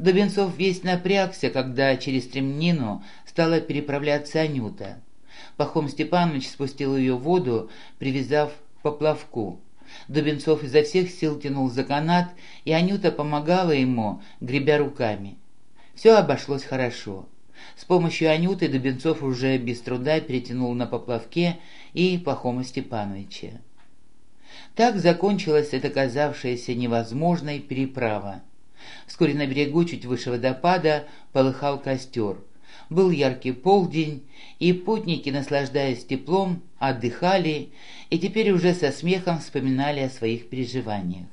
Дубенцов весь напрягся, когда через стремнину стала переправляться Анюта. Пахом Степанович спустил ее в воду, привязав поплавку. Дубенцов изо всех сил тянул за канат, и Анюта помогала ему, гребя руками. Все обошлось хорошо. С помощью Анюты Дубенцов уже без труда перетянул на поплавке и Пахома Степановича. Так закончилась эта казавшаяся невозможной переправа. Вскоре на берегу, чуть выше водопада, полыхал костер. Был яркий полдень, и путники, наслаждаясь теплом, отдыхали и теперь уже со смехом вспоминали о своих переживаниях.